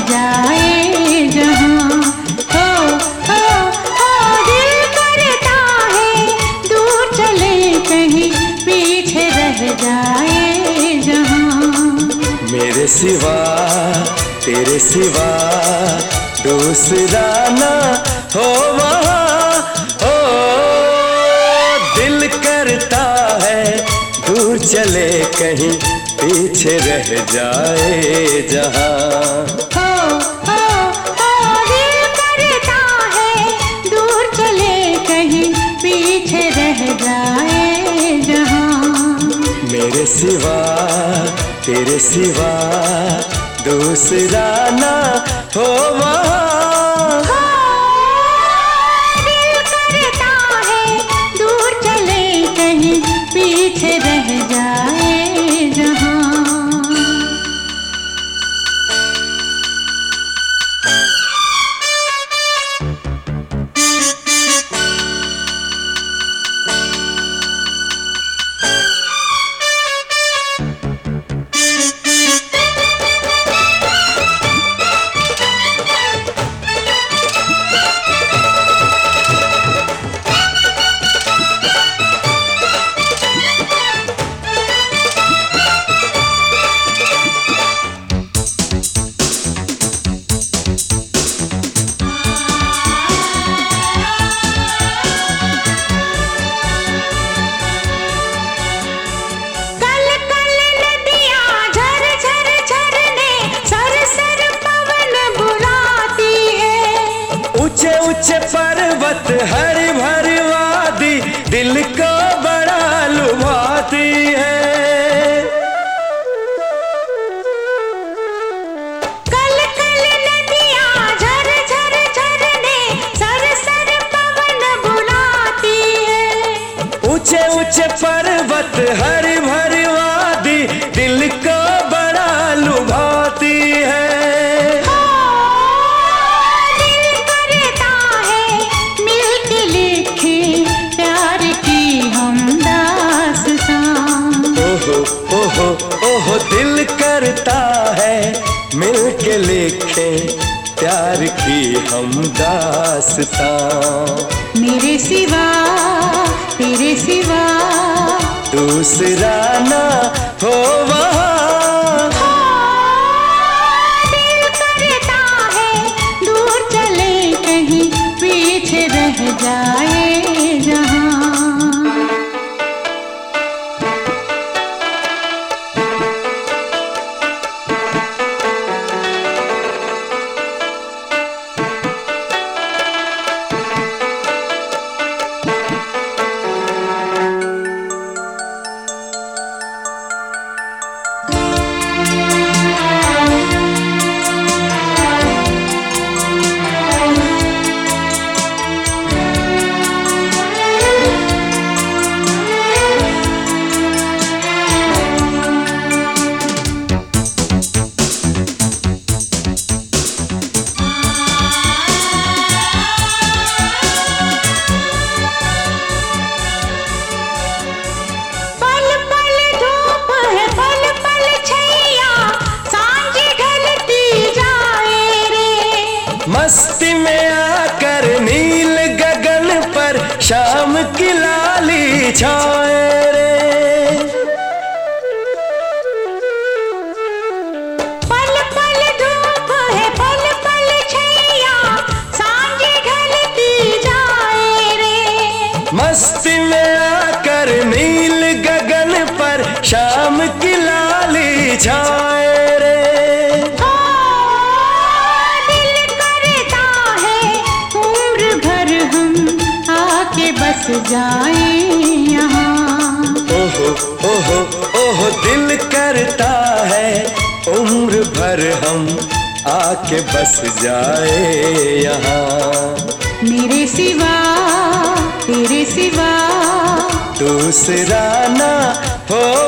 जाए जहाँ। हो हो हो है चले कहीं, पीछे रह जाए जहाँ। मेरे सिवा, तेरे सिवा, दूसरा ना हो वहाँ। ओ दिल करता है, दूर चले कहीं, पीछे रह जाए जहाँ। सिवा तेरे सिवा दूसरा ना हो पर्वत हरी भरी वादी दिल को बड़ा लुभाती है। कल कल नदियाँ झर झर झरने सर सर पवन बुलाती है। ऊँचे ऊँचे पर्वत हरी ओहो दिल करता है मिल के लिखे प्यार की हम दासता। मेरे सिवा तेरे सिवा। दूसरा ना मस्ती में आकर नील गगन पर शाम की लाली छाए रे। ओ, दिल करता है उम्र भर हम आके बस जाए यहाँ। ओहो ओहो ओहो दिल करता है उम्र भर हम आके बस जाए यहाँ। मेरे सिवा तेरे सिवा। दूसरा ना हो